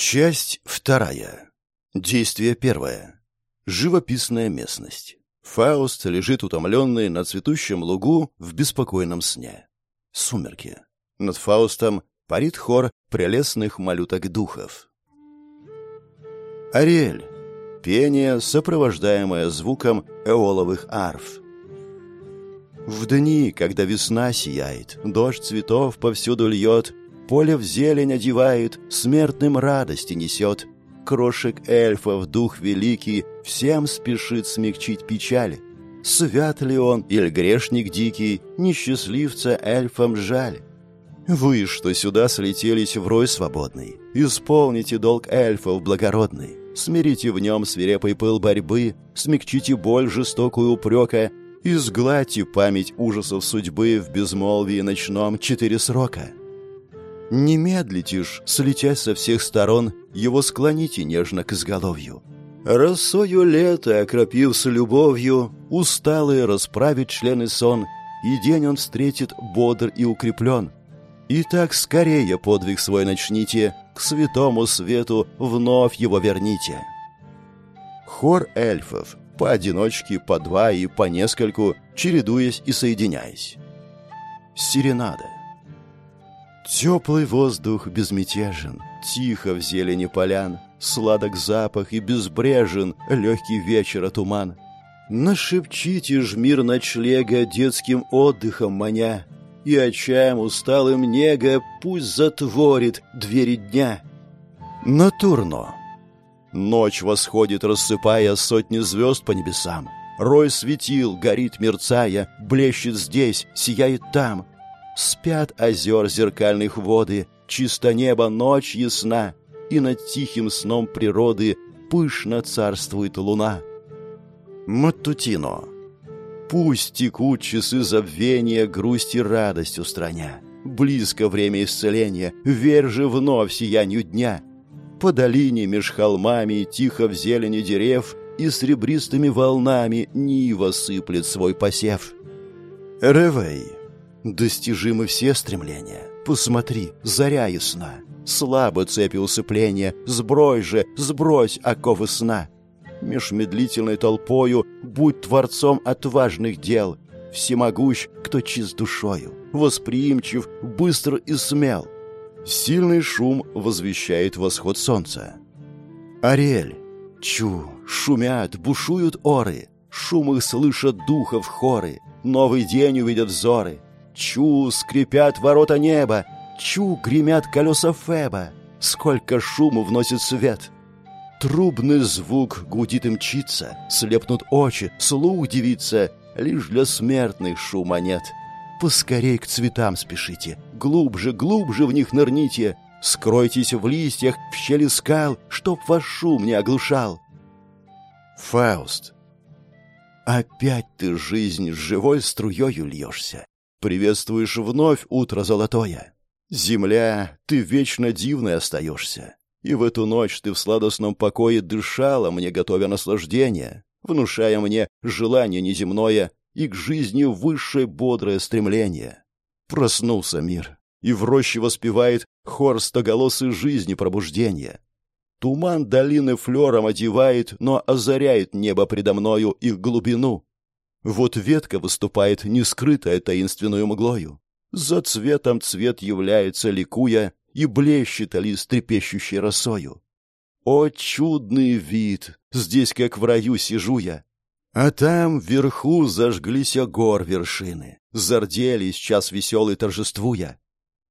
Часть вторая. Действие первое. Живописная местность. Фауст лежит утомленный на цветущем лугу в беспокойном сне. Сумерки. Над Фаустом парит хор прелестных малюток-духов. Ариэль. Пение, сопровождаемое звуком эоловых арф. В дни, когда весна сияет, дождь цветов повсюду льет, поле в зелень одевает, смертным радости несет. Крошек эльфов дух великий всем спешит смягчить печаль. Свят ли он или грешник дикий, несчастливца эльфам жаль. Вы, что сюда слетелись в рой свободный, исполните долг эльфов благородный, смирите в нем свирепый пыл борьбы, смягчите боль жестокую упрека, изгладьте память ужасов судьбы в безмолвии ночном четыре срока. Не медлите ж, слетясь со всех сторон, его склоните нежно к изголовью. Росою лето, окропив с любовью, усталые расправит члены сон, и день он встретит бодр и укреплен. И так скорее подвиг свой начните, к святому свету вновь его верните. Хор эльфов, поодиночке, по два и по нескольку, чередуясь и соединяясь. Серенада. Теплый воздух безмятежен, тихо в зелени полян, сладок запах и безбрежен, легкий вечера туман. Нашепчите ж мир ночлега детским отдыхом маня, и очам усталым нега пусть затворит двери дня. Натурно. Ночь восходит, рассыпая сотни звезд по небесам. Рой светил, горит мерцая, блещет здесь, сияет там — Спят озер зеркальных воды, чисто небо, ночь ясна, и над тихим сном природы пышно царствует луна. Маттутино. Пусть текут часы забвения, грусть и радость устраня. Близко время исцеления, верь же вновь сиянию дня. По долине меж холмами, тихо в зелени дерев, и с ребристыми волнами Нива сыплет свой посев. Ревей. Достижимы все стремления. Посмотри, заря ясна. Слабо цепи усыпления, сбрось же, сбрось оковы сна. Меж медлительной толпою будь творцом отважных дел. Всемогущ, кто чист душою, восприимчив, быстр и смел. Сильный шум возвещает восход солнца. Ариэль. Чу, шумят, бушуют оры. Шум их слышат духов хоры. Новый день увидят взоры. Чу, скрипят ворота неба, чу, гремят колеса Феба. Сколько шуму вносит свет. Трубный звук гудит и мчится, слепнут очи, слух дивится, лишь для смертных шума нет. Поскорей к цветам спешите, глубже, глубже в них нырните, скройтесь в листьях, в щели скал, чтоб ваш шум не оглушал. Фауст. Опять ты жизнь живой струёю льешься. Приветствуешь вновь утро золотое. Земля, ты вечно дивной остаешься. И в эту ночь ты в сладостном покое дышала мне, готовя наслаждение, внушая мне желание неземное и к жизни высшее бодрое стремление. Проснулся мир, и в роще воспевает хор стоголосой жизни пробуждения. Туман долины флером одевает, но озаряет небо предо мною их глубину. Вот ветка выступает не скрытая таинственную мглою. За цветом цвет является, ликуя, и блещет лист трепещущей росою. О, чудный вид! Здесь, как в раю, сижу я. А там, вверху, зажглись гор вершины. Зарделись час веселый торжествуя.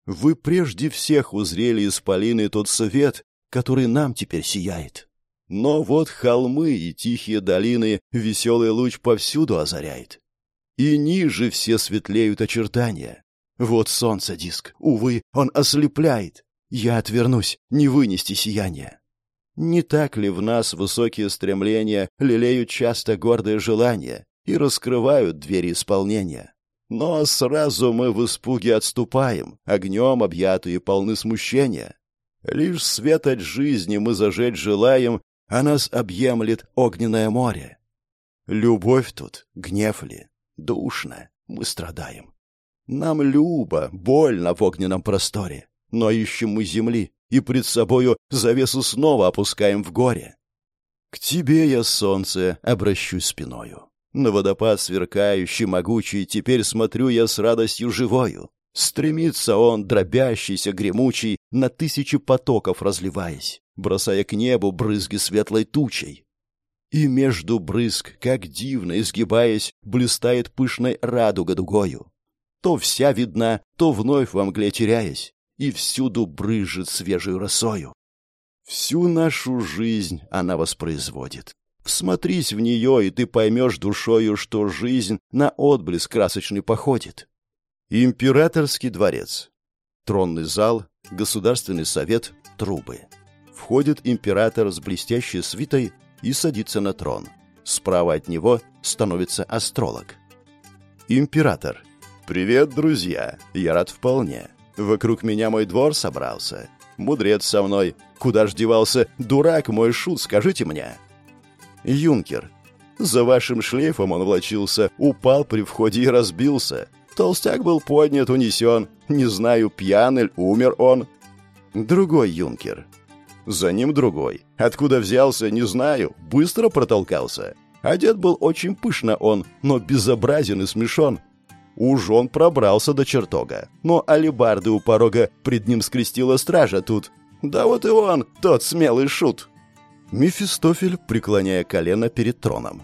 Вы прежде всех узрели из полины тот свет, который нам теперь сияет. Но вот холмы и тихие долины веселый луч повсюду озаряет. И ниже все светлеют очертания. Вот солнце диск, увы, он ослепляет. Я отвернусь, не вынести сияния. Не так ли в нас высокие стремления лелеют часто гордые желания и раскрывают двери исполнения? Но сразу мы в испуге отступаем, огнем объятые полны смущения. Лишь свет от жизни мы зажечь желаем а нас объемлет огненное море. Любовь тут, гнев ли, душно, мы страдаем. Нам любо, больно в огненном просторе. но ищем мы земли, и пред собою завесу снова опускаем в горе. К тебе я, солнце, обращусь спиною. На водопад сверкающий, могучий, теперь смотрю я с радостью живою. Стремится он, дробящийся, гремучий, на тысячи потоков разливаясь, бросая к небу брызги светлой тучей. И между брызг, как дивно изгибаясь, блистает пышной радуга дугою. То вся видна, то вновь во мгле теряясь, и всюду брызжет свежей росою. Всю нашу жизнь она воспроизводит. Всмотрись в нее, и ты поймешь душою, что жизнь на отблеск красочный походит. Императорский дворец. Тронный зал, государственный совет, трубы. Входит император с блестящей свитой и садится на трон. Справа от него становится астролог. Император. «Привет, друзья! Я рад вполне. Вокруг меня мой двор собрался. Мудрец со мной. Куда ж девался? Дурак мой шут, скажите мне!» Юнкер. За вашим шлейфом он влочился, упал при входе и разбился. Толстяк был поднят, унесен. Не знаю, пьян или умер он. Другой юнкер. За ним другой. Откуда взялся, не знаю. Быстро протолкался. Одет был очень пышно он, но безобразен и смешон. Уж он пробрался до чертога. Но алибарды у порога пред ним скрестила стража тут. Да вот и он, тот смелый шут. Мефистофель, преклоняя колено перед троном.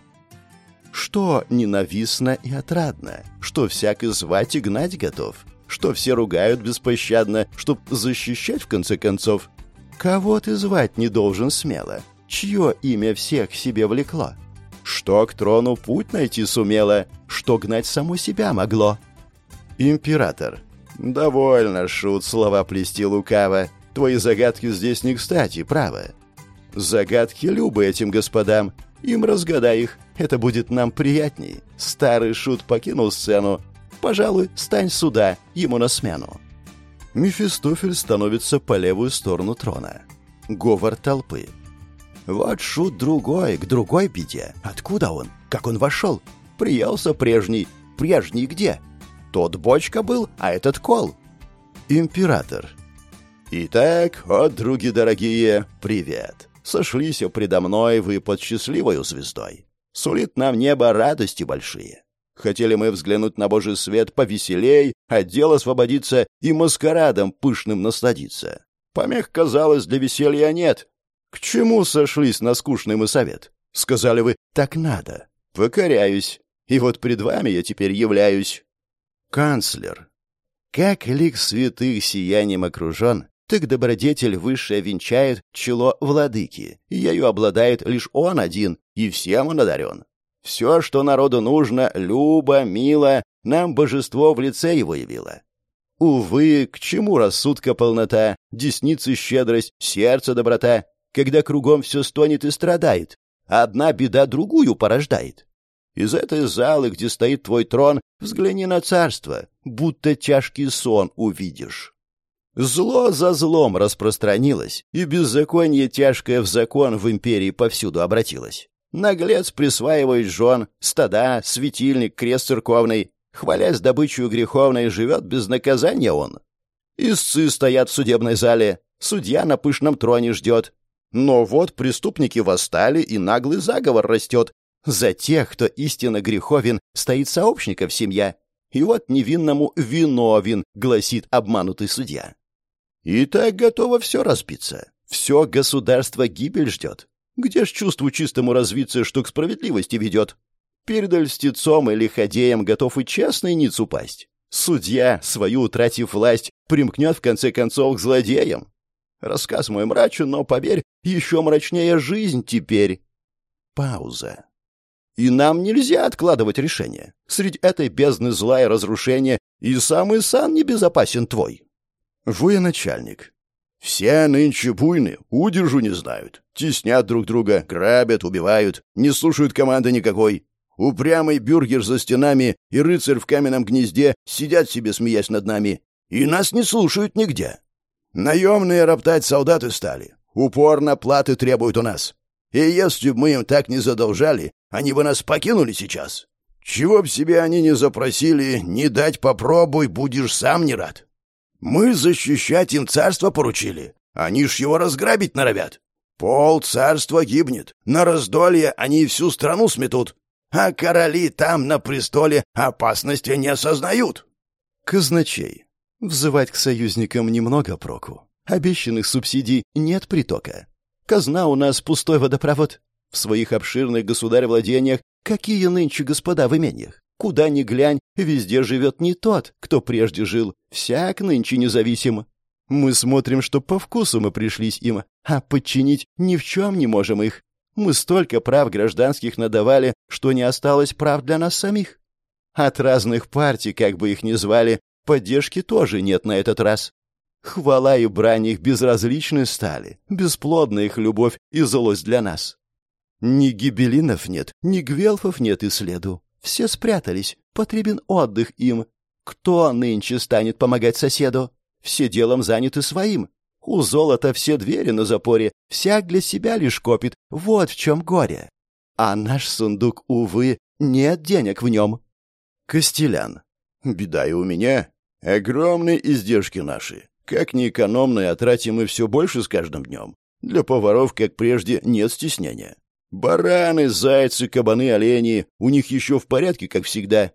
Что ненавистно и отрадно, что всяк и звать и гнать готов, что все ругают беспощадно, чтоб защищать в конце концов. Кого ты звать не должен смело, чье имя всех себе влекло? Что к трону путь найти сумело, что гнать само себя могло? Император. Довольно, шут, слова плести лукаво. Твои загадки здесь не кстати, право. Загадки любы этим господам. Им разгадай их, это будет нам приятней. Старый шут покинул сцену. Пожалуй, стань сюда, ему на смену. Мефистофель становится по левую сторону трона. Говор толпы. Вот шут другой, к другой беде. Откуда он? Как он вошел? Приелся прежний. Прежний где? Тот бочка был, а этот кол. Император. Итак, о, други дорогие, привет сошлись предо мной вы под счастливою звездой. Сулит нам небо радости большие. Хотели мы взглянуть на Божий свет повеселей, от дел освободиться и маскарадом пышным насладиться. Помех, казалось, для веселья нет. К чему сошлись на скучный мы совет? Сказали вы, так надо. Покоряюсь. И вот пред вами я теперь являюсь. Канцлер. Как лик святых сиянием окружен, так добродетель высшая венчает чело владыки, ею обладает лишь он один, и всем он одарен. Все, что народу нужно, любо, мило, нам божество в лице его явило. Увы, к чему рассудка полнота, десницы щедрость, сердце доброта, когда кругом все стонет и страдает, а одна беда другую порождает. Из этой залы, где стоит твой трон, взгляни на царство, будто тяжкий сон увидишь. Зло за злом распространилось, и беззаконие тяжкое в закон в империи повсюду обратилось. Наглец присваивает жен, стада, светильник, крест церковный. Хвалясь добычу греховной, живет без наказания он. Истцы стоят в судебной зале, судья на пышном троне ждет. Но вот преступники восстали, и наглый заговор растет. За тех, кто истинно греховен, стоит сообщников семья. И вот невинному виновен, гласит обманутый судья. И так готово все разбиться. Все государство гибель ждет. Где ж чувству чистому развиться, что к справедливости ведет? Перед льстецом или ходеем готов и честный ниц упасть. Судья, свою утратив власть, примкнет в конце концов к злодеям. Рассказ мой мрачен, но, поверь, еще мрачнее жизнь теперь. Пауза. И нам нельзя откладывать решение. Среди этой бездны зла и разрушения и самый сан небезопасен твой. Военачальник. Все нынче буйны, удержу не знают. Теснят друг друга, грабят, убивают, не слушают команды никакой. Упрямый бюргер за стенами и рыцарь в каменном гнезде сидят себе, смеясь над нами. И нас не слушают нигде. Наемные роптать солдаты стали. Упорно платы требуют у нас. И если бы мы им так не задолжали, они бы нас покинули сейчас. Чего б себе они не запросили, не дать попробуй, будешь сам не рад. Мы защищать им царство поручили. Они ж его разграбить норовят. Пол царства гибнет. На раздолье они всю страну сметут. А короли там на престоле опасности не осознают. Казначей. Взывать к союзникам немного проку. Обещанных субсидий нет притока. Казна у нас пустой водопровод. В своих обширных государь-владениях какие нынче господа в имениях? Куда ни глянь, везде живет не тот, кто прежде жил. Всяк нынче независим. Мы смотрим, что по вкусу мы пришлись им, а подчинить ни в чем не можем их. Мы столько прав гражданских надавали, что не осталось прав для нас самих. От разных партий, как бы их ни звали, поддержки тоже нет на этот раз. Хвала и брань их безразличны стали, бесплодна их любовь и злость для нас. Ни гибелинов нет, ни гвелфов нет и следу. Все спрятались, потребен отдых им. Кто нынче станет помогать соседу? Все делом заняты своим. У золота все двери на запоре, всяк для себя лишь копит. Вот в чем горе. А наш сундук, увы, нет денег в нем. Костелян. Беда и у меня. Огромные издержки наши. Как ни экономные, а тратим мы все больше с каждым днем. Для поваров, как прежде, нет стеснения. Бараны, зайцы, кабаны, олени у них еще в порядке, как всегда.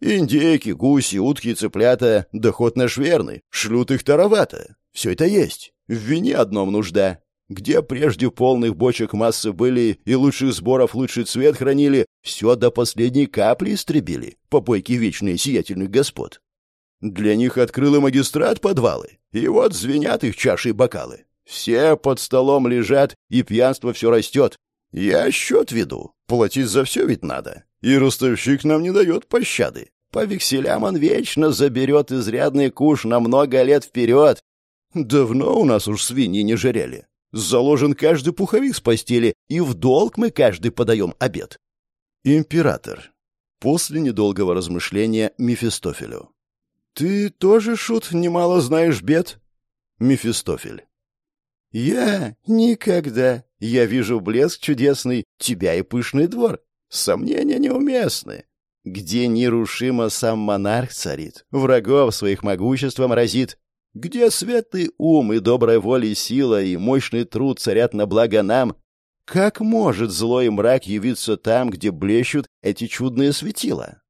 Индейки, гуси, утки, цыплята, доход наш верный, шлют их таровато. Все это есть. В вине одном нужда. Где прежде полных бочек массы были и лучших сборов лучший цвет хранили, все до последней капли истребили, попойки вечные сиятельных господ. Для них открыл и магистрат подвалы, и вот звенят их чаши и бокалы. Все под столом лежат, и пьянство все растет, я счет веду. Платить за все ведь надо. И ростовщик нам не дает пощады. По векселям он вечно заберет изрядный куш на много лет вперед. Давно у нас уж свиньи не жарели. Заложен каждый пуховик с постели, и в долг мы каждый подаем обед. Император. После недолгого размышления Мефистофелю. «Ты тоже, Шут, немало знаешь бед?» Мефистофель. «Я никогда. Я вижу блеск чудесный, тебя и пышный двор. Сомнения неуместны. Где нерушимо сам монарх царит, врагов своих могуществом разит. Где светлый ум и добрая воля и сила, и мощный труд царят на благо нам. Как может злой мрак явиться там, где блещут эти чудные светила?»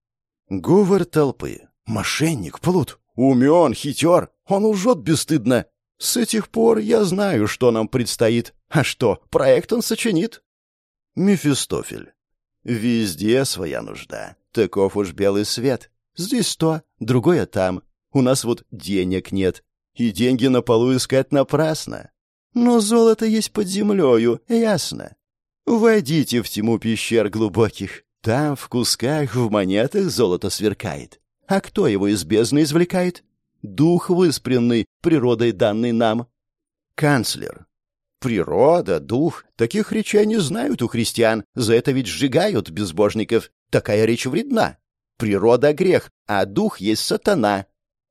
Говор толпы. «Мошенник, плут, умен, хитер, он лжет бесстыдно. С этих пор я знаю, что нам предстоит. А что, проект он сочинит? Мефистофель. Везде своя нужда. Таков уж белый свет. Здесь то, другое там. У нас вот денег нет. И деньги на полу искать напрасно. Но золото есть под землею, ясно. Войдите в тьму пещер глубоких. Там в кусках, в монетах золото сверкает. А кто его из бездны извлекает? Дух выспренный, природой данный нам. Канцлер. Природа, дух, таких речей не знают у христиан, за это ведь сжигают безбожников. Такая речь вредна. Природа — грех, а дух есть сатана.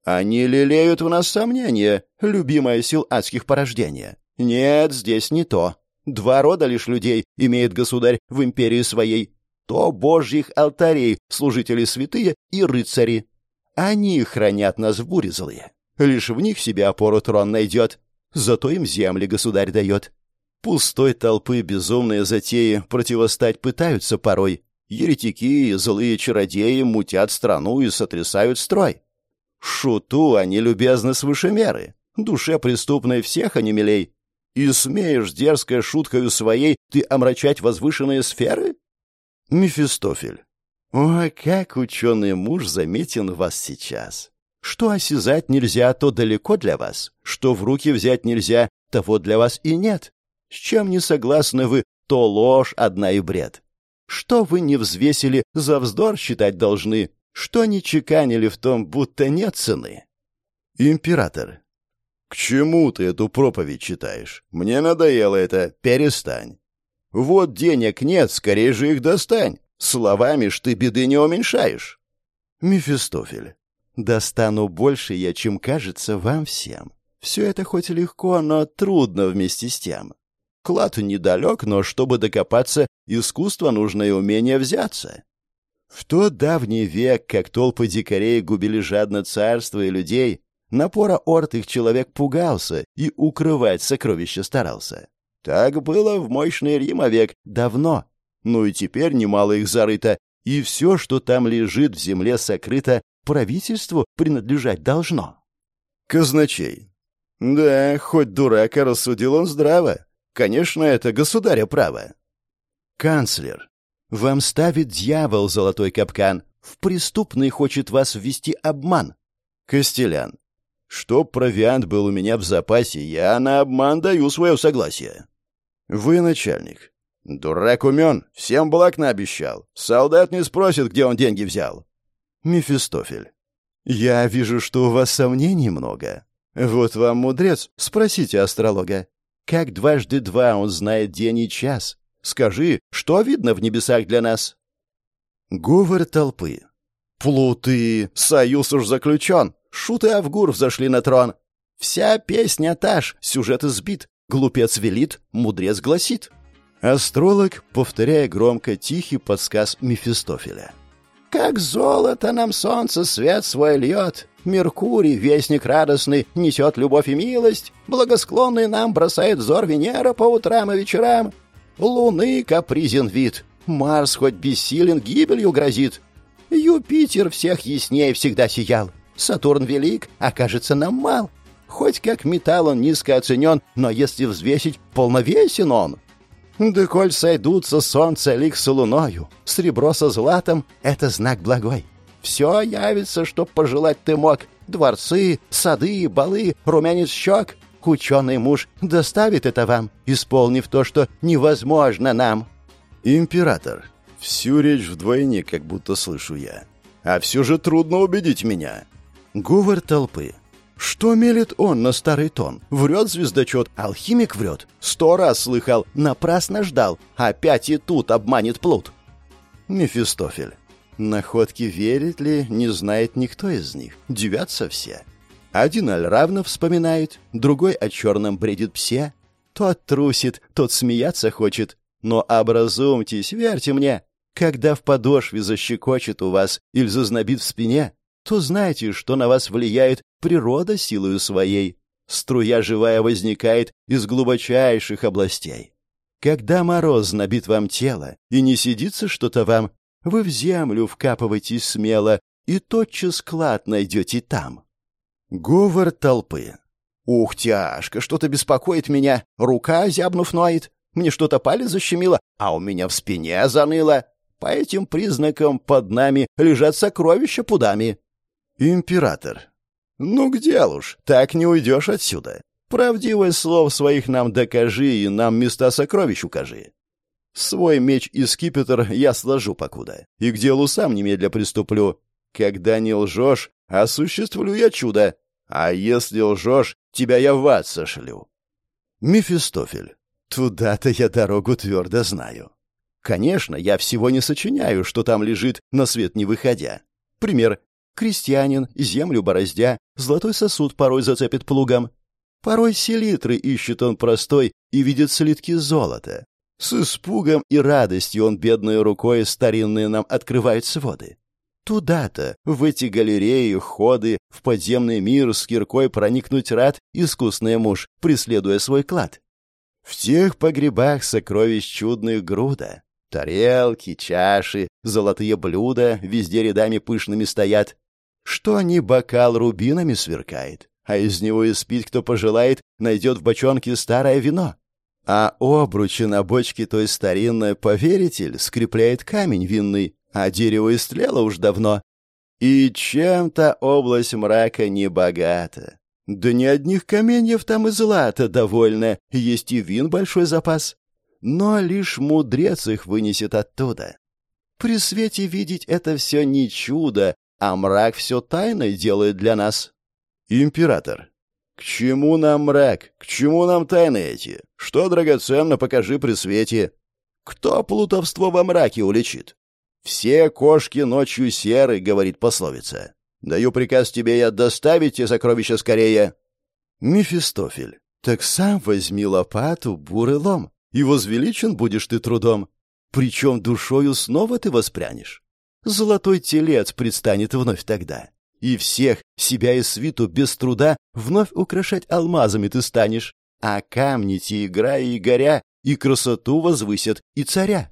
Они лелеют в нас сомнения, любимая сил адских порождения. Нет, здесь не то. Два рода лишь людей имеет государь в империи своей. То божьих алтарей, служители святые и рыцари. Они хранят нас в буре злые. Лишь в них себе опору трон найдет. Зато им земли государь дает. Пустой толпы безумные затеи противостать пытаются порой. Еретики и злые чародеи мутят страну и сотрясают строй. Шуту они любезны свыше меры. Душе преступной всех они милей. И смеешь дерзкой шуткою своей ты омрачать возвышенные сферы? Мефистофель. Ой, как ученый муж заметен вас сейчас. Что осязать нельзя, то далеко для вас. Что в руки взять нельзя, того для вас и нет. С чем не согласны вы, то ложь одна и бред. Что вы не взвесили, за вздор считать должны. Что не чеканили в том, будто нет цены. Император. К чему ты эту проповедь читаешь? Мне надоело это. Перестань. Вот денег нет, скорее же их достань. Словами ж ты беды не уменьшаешь. Мефистофель. Достану больше я, чем кажется вам всем. Все это хоть легко, но трудно вместе с тем. Клад недалек, но чтобы докопаться, искусство нужно и умение взяться. В тот давний век, как толпы дикарей губили жадно царство и людей, напора орд их человек пугался и укрывать сокровища старался. Так было в мощный Рим век давно. Ну и теперь немало их зарыто, и все, что там лежит в земле сокрыто, правительству принадлежать должно. Казначей. Да, хоть дурак, а рассудил он здраво. Конечно, это государя право. Канцлер. Вам ставит дьявол золотой капкан. В преступный хочет вас ввести обман. Костелян. Чтоб провиант был у меня в запасе, я на обман даю свое согласие. Вы начальник. Дурак умен, всем благ наобещал. Солдат не спросит, где он деньги взял. Мефистофель. Я вижу, что у вас сомнений много. Вот вам мудрец, спросите астролога. Как дважды два он знает день и час? Скажи, что видно в небесах для нас? Говор толпы. Плуты, союз уж заключен. Шут и Авгур взошли на трон. Вся песня та ж, сюжет избит. Глупец велит, мудрец гласит. Астролог, повторяя громко тихий подсказ Мефистофеля. «Как золото нам солнце свет свой льет, Меркурий, вестник радостный, несет любовь и милость, Благосклонный нам бросает взор Венера по утрам и вечерам, Луны капризен вид, Марс хоть бессилен, гибелью грозит, Юпитер всех яснее всегда сиял, Сатурн велик, окажется нам мал, Хоть как металл он низко оценен, но если взвесить, полновесен он. Да коль сойдутся солнце лик с луною, Сребро со златом — это знак благой. Все явится, чтоб пожелать ты мог. Дворцы, сады, балы, румянец щек. Ученый муж доставит это вам, исполнив то, что невозможно нам. Император. Всю речь вдвойне, как будто слышу я. А все же трудно убедить меня. Говор толпы. Что мелет он на старый тон? Врет звездочет, алхимик врет. Сто раз слыхал, напрасно ждал. Опять и тут обманет плут. Мефистофель. Находки верит ли, не знает никто из них. Девятся все. Один Аль равно вспоминает, другой о черном бредит псе. Тот трусит, тот смеяться хочет. Но образумьтесь, верьте мне, когда в подошве защекочет у вас или зазнобит в спине, то знайте, что на вас влияет природа силою своей. Струя живая возникает из глубочайших областей. Когда мороз набит вам тело, и не сидится что-то вам, вы в землю вкапываетесь смело, и тотчас клад найдете там. Говор толпы. «Ух, тяжко, что-то беспокоит меня. Рука, зябнув, ноет. Мне что-то палец защемило, а у меня в спине заныло. По этим признакам под нами лежат сокровища пудами. Император. Ну где уж, так не уйдешь отсюда. Правдивое слов своих нам докажи и нам места сокровищ укажи. Свой меч и скипетр я сложу покуда, и к делу сам немедля приступлю. Когда не лжешь, осуществлю я чудо, а если лжешь, тебя я в ад сошлю. Мефистофель. Туда-то я дорогу твердо знаю. Конечно, я всего не сочиняю, что там лежит, на свет не выходя. Пример. Крестьянин, землю бороздя, золотой сосуд порой зацепит плугом. Порой селитры ищет он простой и видит слитки золота. С испугом и радостью он бедной рукой старинные нам открывает своды. Туда-то, в эти галереи, ходы, в подземный мир с киркой проникнуть рад искусный муж, преследуя свой клад. В тех погребах сокровищ чудных груда. Тарелки, чаши, золотые блюда везде рядами пышными стоят что ни бокал рубинами сверкает, а из него испить кто пожелает, найдет в бочонке старое вино. А обручи на бочке той старинной, поверите ли, скрепляет камень винный, а дерево истлело уж давно. И чем-то область мрака не богата. Да ни одних каменьев там и злата довольно, есть и вин большой запас. Но лишь мудрец их вынесет оттуда. При свете видеть это все не чудо, а мрак все тайной делает для нас. Император. К чему нам мрак? К чему нам тайны эти? Что драгоценно, покажи при свете. Кто плутовство во мраке уличит? Все кошки ночью серы, говорит пословица. Даю приказ тебе я доставить те сокровища скорее. Мефистофель. Так сам возьми лопату, бурый лом, и возвеличен будешь ты трудом. Причем душою снова ты воспрянешь. Золотой телец предстанет вновь тогда. И всех, себя и свиту, без труда вновь украшать алмазами ты станешь. А камни те, играя и горя, и красоту возвысят, и царя.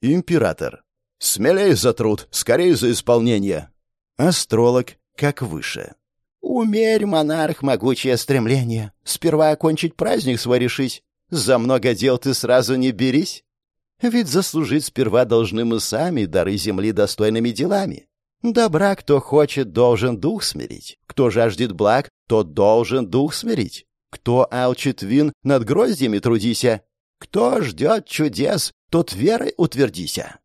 Император. Смелей за труд, скорей за исполнение. Астролог, как выше. Умерь, монарх, могучее стремление. Сперва окончить праздник свой решись. За много дел ты сразу не берись. Ведь заслужить сперва должны мы сами дары земли достойными делами. Добра, кто хочет, должен дух смирить. Кто жаждет благ, тот должен дух смирить. Кто алчит вин, над гроздьями трудися. Кто ждет чудес, тот верой утвердися.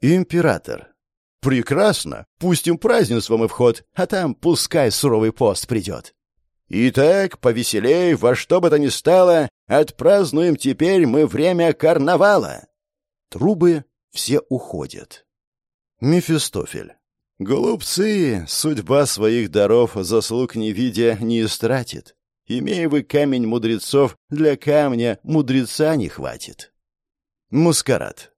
Император. Прекрасно. Пустим празднеством и вход, а там пускай суровый пост придет. Итак, повеселей, во что бы то ни стало, отпразднуем теперь мы время карнавала. Трубы все уходят. Мефистофель. Голубцы, судьба своих даров заслуг не видя не истратит. Имея вы камень мудрецов, для камня мудреца не хватит. Маскарад.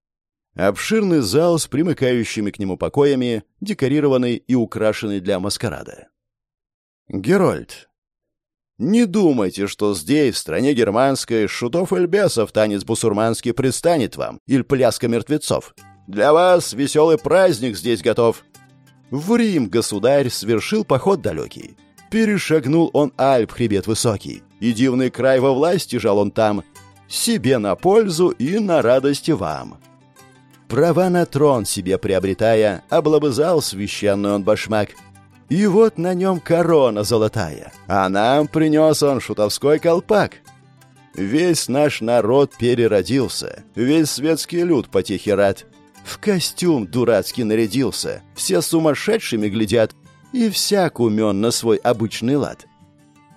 Обширный зал с примыкающими к нему покоями, декорированный и украшенный для маскарада. Герольд. Не думайте, что здесь, в стране германской, шутов и бесов танец бусурманский предстанет вам, или пляска мертвецов. Для вас веселый праздник здесь готов. В Рим государь совершил поход далекий. Перешагнул он Альп, хребет высокий, и дивный край во власти жал он там, себе на пользу и на радости вам. Права на трон себе приобретая, облобызал священный он башмак — и вот на нем корона золотая, а нам принес он шутовской колпак. Весь наш народ переродился, весь светский люд потехи рад. В костюм дурацкий нарядился, все сумасшедшими глядят, и всяк умен на свой обычный лад.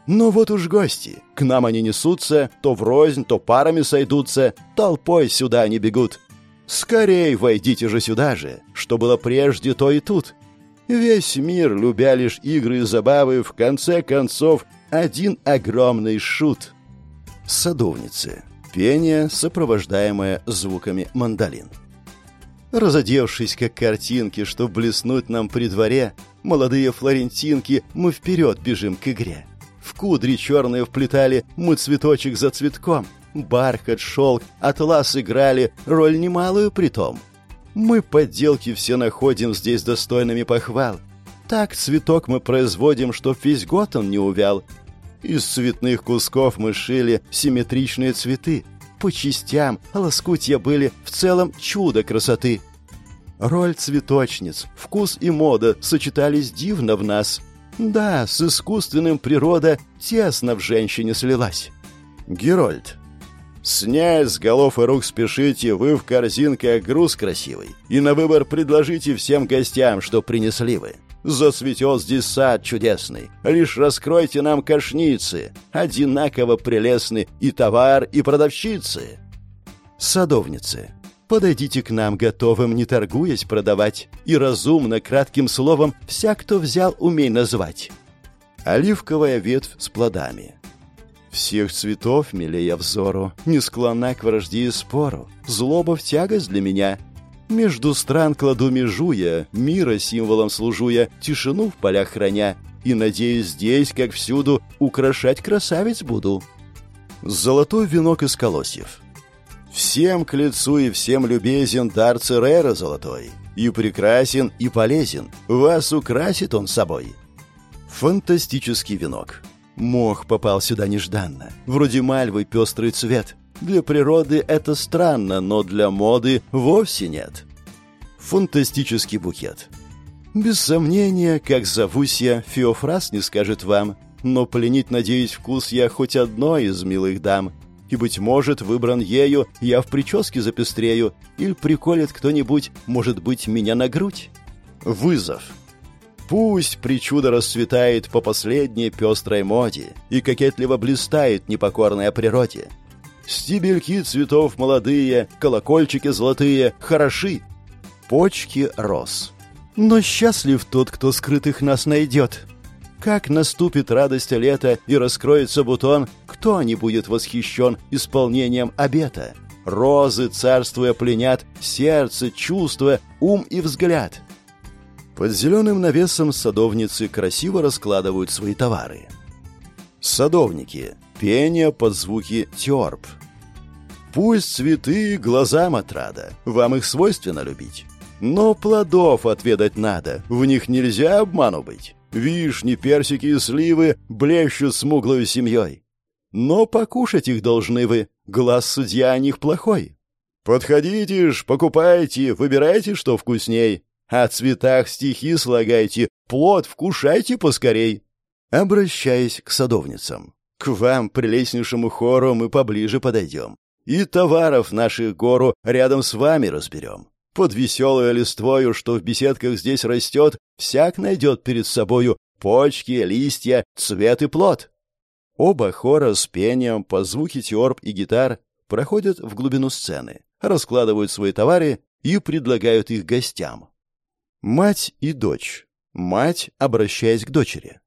Но вот уж гости, к нам они несутся, то врознь, то парами сойдутся, толпой сюда они бегут. Скорей войдите же сюда же, что было прежде, то и тут. Весь мир, любя лишь игры и забавы, в конце концов, один огромный шут. Садовницы. Пение, сопровождаемое звуками мандолин. Разодевшись, как картинки, чтоб блеснуть нам при дворе, молодые флорентинки, мы вперед бежим к игре. В кудри черные вплетали мы цветочек за цветком. Бархат, шелк, атлас играли, роль немалую притом. Мы подделки все находим здесь достойными похвал. Так цветок мы производим, чтоб весь год он не увял. Из цветных кусков мы шили симметричные цветы. По частям лоскутья были в целом чудо красоты. Роль цветочниц, вкус и мода сочетались дивно в нас. Да, с искусственным природа тесно в женщине слилась. Герольд. Снять с голов и рук спешите, вы в корзинках груз красивый. И на выбор предложите всем гостям, что принесли вы. Зацветет здесь сад чудесный. Лишь раскройте нам кошницы. Одинаково прелестны и товар, и продавщицы. Садовницы. Подойдите к нам готовым, не торгуясь, продавать. И разумно, кратким словом, всяк, кто взял, умей назвать. Оливковая ветвь с плодами. Всех цветов милее взору, не склонна к вражде и спору. Злоба в тягость для меня. Между стран кладу межу я, мира символом служу я, тишину в полях храня, и, надеюсь, здесь, как всюду, украшать красавиц буду. Золотой венок из колосьев. Всем к лицу и всем любезен дар Церера золотой. И прекрасен, и полезен, вас украсит он собой. Фантастический венок. Мох попал сюда нежданно. Вроде мальвы пестрый цвет. Для природы это странно, но для моды вовсе нет. Фантастический букет. Без сомнения, как зовусь я, Феофраз не скажет вам, но пленить, надеюсь, вкус я хоть одной из милых дам. И, быть может, выбран ею, я в прическе запестрею, или приколет кто-нибудь, может быть, меня на грудь. Вызов. Пусть причуда расцветает по последней пестрой моде и кокетливо блистает непокорная природе. Стебельки цветов молодые, колокольчики золотые, хороши. Почки роз. Но счастлив тот, кто скрытых нас найдет. Как наступит радость лета и раскроется бутон, кто не будет восхищен исполнением обета? Розы, царствуя, пленят сердце, чувство, ум и взгляд — Под зеленым навесом садовницы красиво раскладывают свои товары. Садовники. Пение под звуки тёрб. Пусть цветы глазам отрада, вам их свойственно любить. Но плодов отведать надо, в них нельзя обману быть. Вишни, персики и сливы блещут смуглой семьей. Но покушать их должны вы, глаз судья о них плохой. Подходите ж, покупайте, выбирайте, что вкусней. О цветах стихи слагайте, плод вкушайте поскорей. Обращаясь к садовницам. К вам, прелестнейшему хору, мы поближе подойдем. И товаров наших гору рядом с вами разберем. Под веселую листвою, что в беседках здесь растет, всяк найдет перед собою почки, листья, цвет и плод. Оба хора с пением, по звуке теорб и гитар проходят в глубину сцены, раскладывают свои товары и предлагают их гостям. Мать и дочь. Мать, обращаясь к дочери.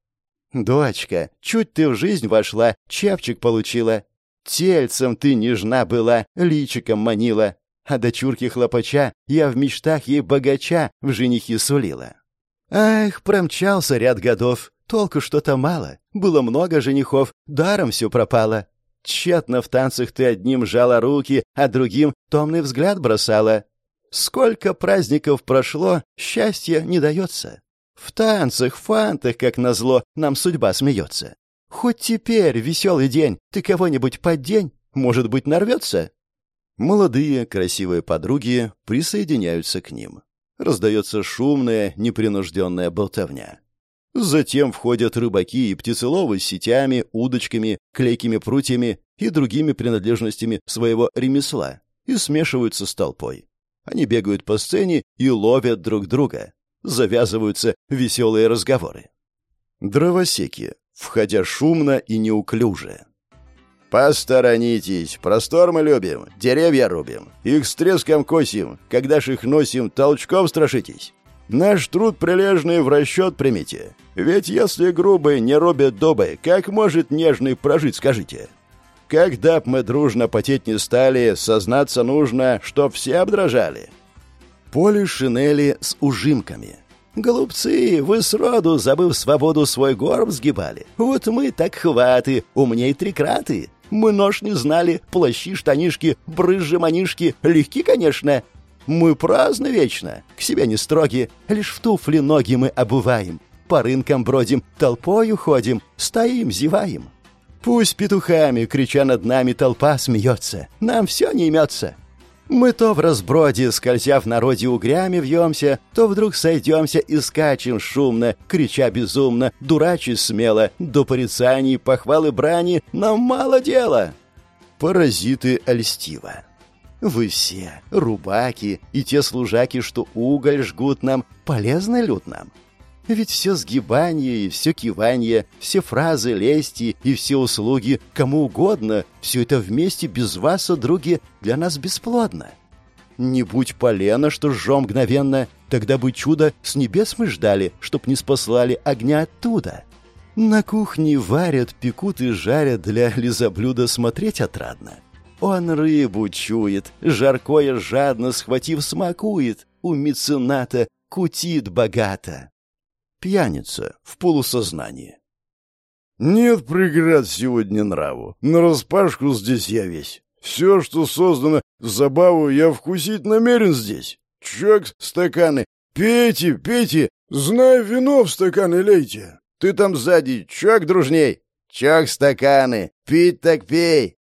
«Дочка, чуть ты в жизнь вошла, чепчик получила. Тельцем ты нежна была, личиком манила а дочурке хлопача я в мечтах ей богача в женихи сулила. Ах, промчался ряд годов, толку что-то мало, было много женихов, даром все пропало. Тщетно в танцах ты одним жала руки, а другим томный взгляд бросала. Сколько праздников прошло, счастья не дается. В танцах, фантах, как назло, нам судьба смеется. Хоть теперь, веселый день, ты кого-нибудь под день, может быть, нарвется? Молодые, красивые подруги присоединяются к ним. Раздается шумная, непринужденная болтовня. Затем входят рыбаки и птицеловы с сетями, удочками, клейкими прутьями и другими принадлежностями своего ремесла и смешиваются с толпой. Они бегают по сцене и ловят друг друга. Завязываются веселые разговоры. Дровосеки, входя шумно и неуклюже. «Посторонитесь, простор мы любим, деревья рубим, их с треском косим, когда ж их носим, толчком страшитесь. Наш труд прилежный в расчет примите, ведь если грубый не рубят добы, как может нежный прожить, скажите?» Когда б мы дружно потеть не стали, сознаться нужно, чтоб все обдрожали. Поле шинели с ужимками. Голубцы, вы сроду, забыв свободу, свой горб сгибали. Вот мы так хваты, умней трикраты. Мы нож не знали, плащи, штанишки, брызжи, манишки. Легки, конечно. Мы праздны вечно, к себе не строги. Лишь в туфли ноги мы обуваем. По рынкам бродим, толпою ходим, стоим, зеваем. Пусть петухами, крича над нами, толпа смеется. Нам все не имется. Мы то в разброде, скользя в народе угрями вьемся, то вдруг сойдемся и скачем шумно, крича безумно, дурачи смело, до порицаний, похвалы брани нам мало дела. Паразиты Альстива. Вы все, рубаки и те служаки, что уголь жгут нам, полезны люд нам. Ведь все сгибание и все кивание, все фразы лести и все услуги кому угодно, все это вместе без вас, о други, для нас бесплодно. Не будь полена, что жжем мгновенно, тогда бы чудо с небес мы ждали, чтоб не спаслали огня оттуда. На кухне варят, пекут и жарят для лизоблюда смотреть отрадно. Он рыбу чует, жаркое жадно схватив смакует, у мецената кутит богато пьяница в полусознании. Нет преград сегодня нраву. На распашку здесь я весь. Все, что создано в забаву, я вкусить намерен здесь. Чак, стаканы. Пейте, пейте. Знай, вино в стаканы лейте. Ты там сзади, чак дружней. Чак, стаканы. Пить так пей.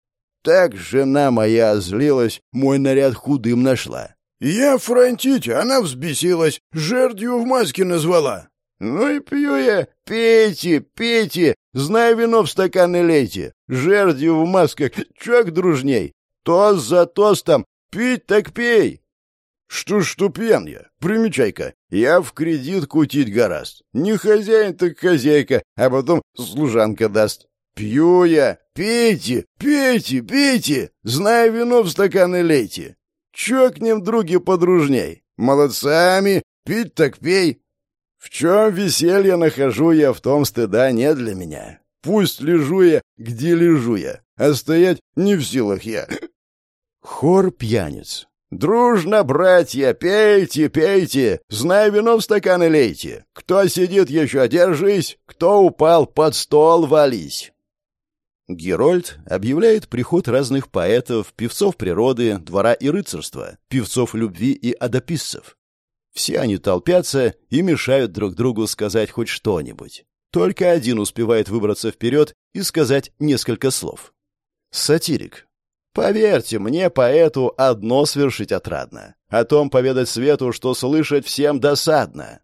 Так жена моя озлилась, мой наряд худым нашла. Я фронтить, она взбесилась, жердью в маске назвала. «Ну и пью я. Пейте, пейте, знай вино в стаканы лейте. Жердью в масках, чак дружней. Тост за тостом, пить так пей». «Что ж, что пьян я? Примечай-ка, я в кредит кутить гораст. Не хозяин, так хозяйка, а потом служанка даст. Пью я, пейте, пейте, пейте, знай вино в стаканы лейте. Чокнем, други, подружней. Молодцами, пить так пей, в чем веселье нахожу я, в том стыда нет для меня. Пусть лежу я, где лежу я, а стоять не в силах я. Хор пьяниц. «Дружно, братья, пейте, пейте, знай вино в стаканы лейте. Кто сидит еще, держись, кто упал, под стол вались». Герольд объявляет приход разных поэтов, певцов природы, двора и рыцарства, певцов любви и адописцев. Все они толпятся и мешают друг другу сказать хоть что-нибудь. Только один успевает выбраться вперед и сказать несколько слов. Сатирик. Поверьте мне, поэту, одно свершить отрадно. О том поведать свету, что слышать всем досадно.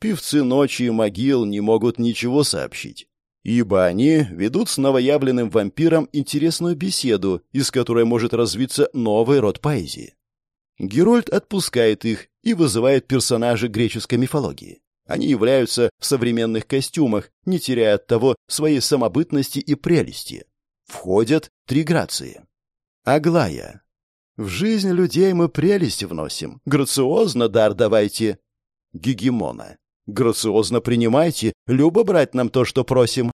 Певцы ночи и могил не могут ничего сообщить, ибо они ведут с новоявленным вампиром интересную беседу, из которой может развиться новый род поэзии. Герольд отпускает их и вызывает персонажей греческой мифологии. Они являются в современных костюмах, не теряя от того своей самобытности и прелести. Входят три грации. Аглая. В жизнь людей мы прелесть вносим. Грациозно дар давайте. Гегемона. Грациозно принимайте, любо брать нам то, что просим.